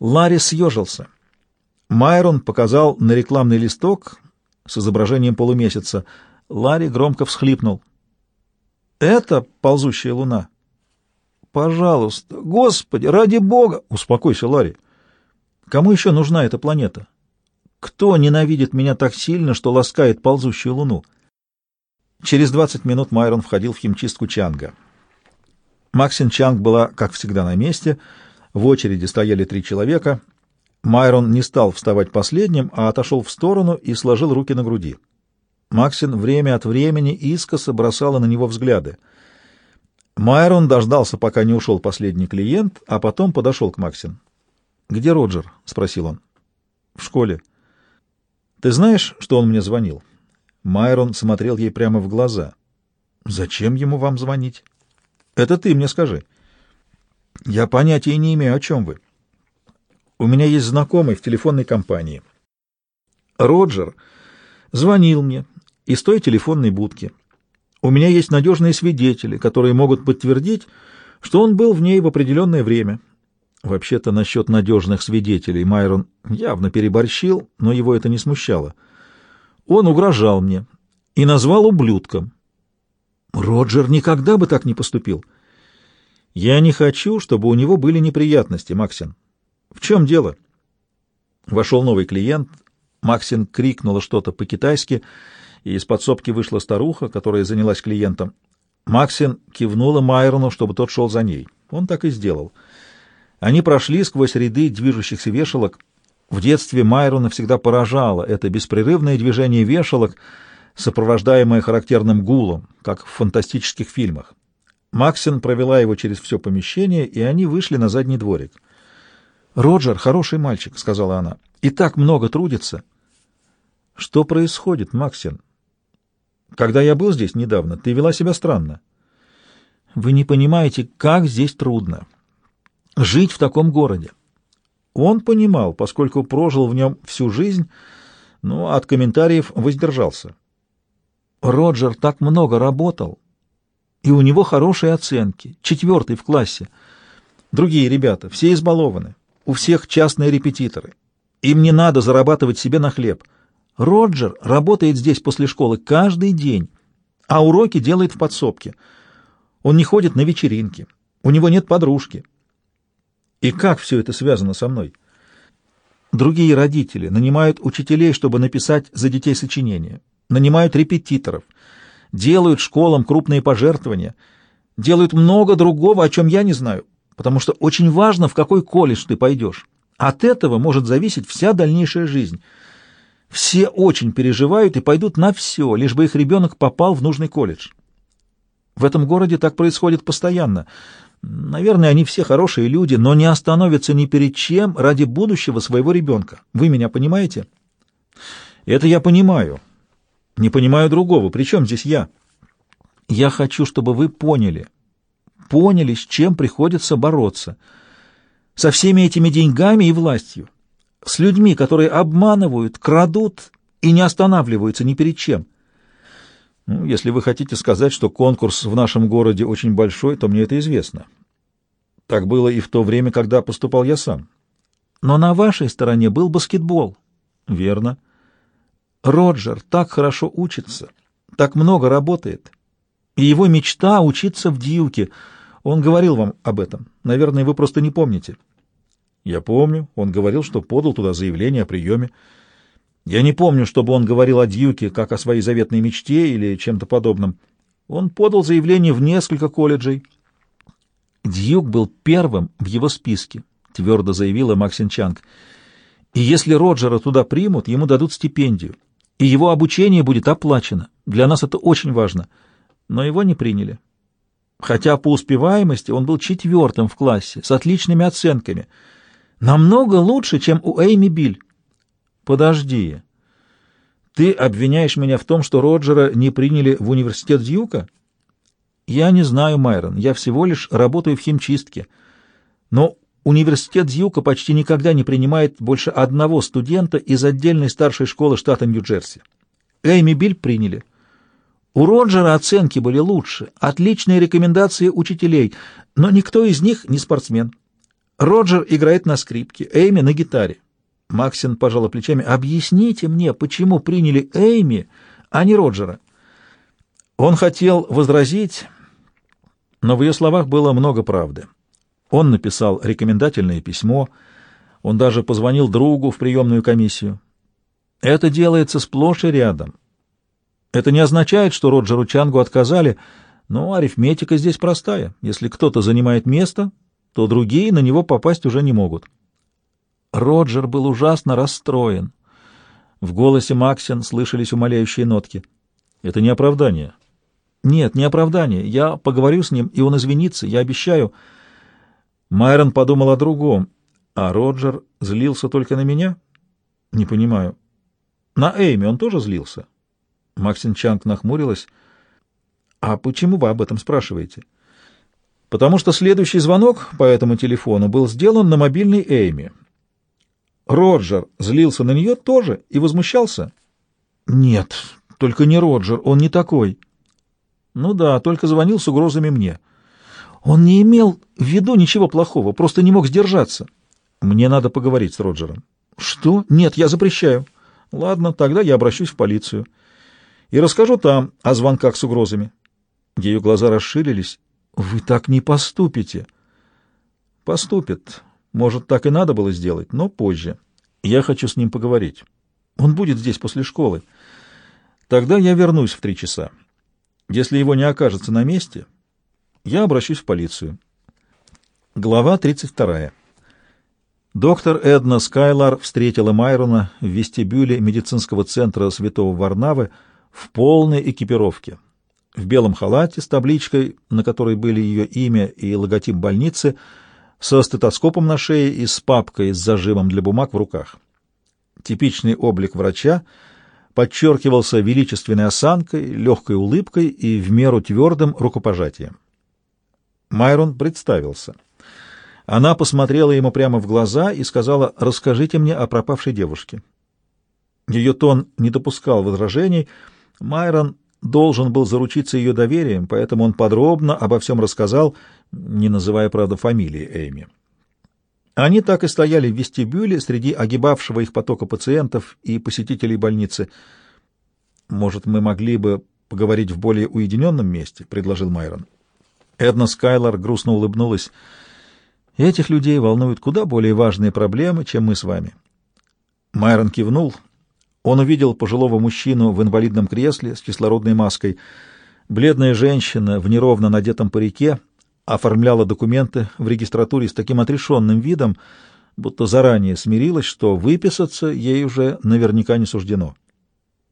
Ларри съежился. Майрон показал на рекламный листок с изображением полумесяца. Ларри громко всхлипнул. «Это ползущая луна?» «Пожалуйста, Господи, ради Бога!» «Успокойся, Ларри. Кому еще нужна эта планета? Кто ненавидит меня так сильно, что ласкает ползущую луну?» Через двадцать минут Майрон входил в химчистку Чанга. Максин Чанг была, как всегда, на месте. В очереди стояли три человека. Майрон не стал вставать последним, а отошел в сторону и сложил руки на груди. Максин время от времени искоса бросала на него взгляды. Майрон дождался, пока не ушел последний клиент, а потом подошел к Максин. «Где Роджер?» — спросил он. «В школе». «Ты знаешь, что он мне звонил?» Майрон смотрел ей прямо в глаза. «Зачем ему вам звонить?» «Это ты мне скажи». «Я понятия не имею, о чем вы». «У меня есть знакомый в телефонной компании». «Роджер звонил мне из той телефонной будки. У меня есть надежные свидетели, которые могут подтвердить, что он был в ней в определенное время». Вообще-то насчет надежных свидетелей Майрон явно переборщил, но его это не смущало. Он угрожал мне и назвал ублюдком. Роджер никогда бы так не поступил. Я не хочу, чтобы у него были неприятности, Максин. В чем дело? Вошел новый клиент. Максин крикнула что-то по-китайски, и из подсобки вышла старуха, которая занялась клиентом. Максин кивнула Майрону, чтобы тот шел за ней. Он так и сделал. Они прошли сквозь ряды движущихся вешалок, в детстве Майрона всегда поражало это беспрерывное движение вешалок, сопровождаемое характерным гулом, как в фантастических фильмах. Максин провела его через все помещение, и они вышли на задний дворик. «Роджер — хороший мальчик», — сказала она, — «и так много трудится». «Что происходит, Максин?» «Когда я был здесь недавно, ты вела себя странно». «Вы не понимаете, как здесь трудно. Жить в таком городе. Он понимал, поскольку прожил в нем всю жизнь, но от комментариев воздержался. Роджер так много работал, и у него хорошие оценки, четвертый в классе. Другие ребята, все избалованы, у всех частные репетиторы. Им не надо зарабатывать себе на хлеб. Роджер работает здесь после школы каждый день, а уроки делает в подсобке. Он не ходит на вечеринки, у него нет подружки. И как все это связано со мной? Другие родители нанимают учителей, чтобы написать за детей сочинения, нанимают репетиторов, делают школам крупные пожертвования, делают много другого, о чем я не знаю, потому что очень важно, в какой колледж ты пойдешь. От этого может зависеть вся дальнейшая жизнь. Все очень переживают и пойдут на все, лишь бы их ребенок попал в нужный колледж. В этом городе так происходит постоянно. Наверное, они все хорошие люди, но не остановятся ни перед чем ради будущего своего ребенка. Вы меня понимаете? Это я понимаю. Не понимаю другого. Причем здесь я? Я хочу, чтобы вы поняли. Поняли, с чем приходится бороться. Со всеми этими деньгами и властью. С людьми, которые обманывают, крадут и не останавливаются ни перед чем. Ну, если вы хотите сказать, что конкурс в нашем городе очень большой, то мне это известно. Так было и в то время, когда поступал я сам. Но на вашей стороне был баскетбол. Верно. Роджер так хорошо учится, так много работает. И его мечта — учиться в Дьюке. Он говорил вам об этом. Наверное, вы просто не помните. Я помню. Он говорил, что подал туда заявление о приеме. Я не помню, чтобы он говорил о Дьюке как о своей заветной мечте или чем-то подобном. Он подал заявление в несколько колледжей. Дьюк был первым в его списке, твердо заявила Максин Чанг. И если Роджера туда примут, ему дадут стипендию, и его обучение будет оплачено. Для нас это очень важно. Но его не приняли. Хотя по успеваемости он был четвертым в классе, с отличными оценками. Намного лучше, чем у Эйми Биль. Подожди. Ты обвиняешь меня в том, что Роджера не приняли в университет Дьюка? Я не знаю, Майрон, я всего лишь работаю в химчистке. Но университет Дьюка почти никогда не принимает больше одного студента из отдельной старшей школы штата Нью-Джерси. Эйми Биль приняли. У Роджера оценки были лучше, отличные рекомендации учителей, но никто из них не спортсмен. Роджер играет на скрипке, Эйми на гитаре. Максин пожала плечами. «Объясните мне, почему приняли Эйми, а не Роджера?» Он хотел возразить, но в ее словах было много правды. Он написал рекомендательное письмо, он даже позвонил другу в приемную комиссию. Это делается сплошь и рядом. Это не означает, что Роджеру Чангу отказали, но арифметика здесь простая. Если кто-то занимает место, то другие на него попасть уже не могут. Роджер был ужасно расстроен. В голосе Максин слышались умоляющие нотки. «Это не оправдание». «Нет, не оправдание. Я поговорю с ним, и он извинится, я обещаю». Майрон подумал о другом. «А Роджер злился только на меня?» «Не понимаю». «На Эйми он тоже злился?» Максин Чанг нахмурилась. «А почему вы об этом спрашиваете?» «Потому что следующий звонок по этому телефону был сделан на мобильный Эйми». Роджер злился на нее тоже и возмущался? Нет, только не Роджер, он не такой. Ну да, только звонил с угрозами мне. Он не имел в виду ничего плохого, просто не мог сдержаться. Мне надо поговорить с Роджером. Что? Нет, я запрещаю. Ладно, тогда я обращусь в полицию. И расскажу там о звонках с угрозами. Ее глаза расширились. Вы так не поступите. Поступит. Может, так и надо было сделать, но позже. Я хочу с ним поговорить. Он будет здесь после школы. Тогда я вернусь в три часа. Если его не окажется на месте, я обращусь в полицию. Глава 32. Доктор Эдна Скайлар встретила Майрона в вестибюле медицинского центра Святого Варнавы в полной экипировке. В белом халате с табличкой, на которой были ее имя и логотип больницы — со стетоскопом на шее и с папкой с зажимом для бумаг в руках. Типичный облик врача подчеркивался величественной осанкой, легкой улыбкой и в меру твердым рукопожатием. Майрон представился. Она посмотрела ему прямо в глаза и сказала «Расскажите мне о пропавшей девушке». Ее тон не допускал возражений. Майрон должен был заручиться ее доверием, поэтому он подробно обо всем рассказал, не называя, правда, фамилии Эйми. Они так и стояли в вестибюле среди огибавшего их потока пациентов и посетителей больницы. «Может, мы могли бы поговорить в более уединенном месте?» — предложил Майрон. Эдна Скайлор грустно улыбнулась. «Этих людей волнуют куда более важные проблемы, чем мы с вами». Майрон кивнул — он увидел пожилого мужчину в инвалидном кресле с кислородной маской. Бледная женщина в неровно надетом парике оформляла документы в регистратуре с таким отрешенным видом, будто заранее смирилась, что выписаться ей уже наверняка не суждено.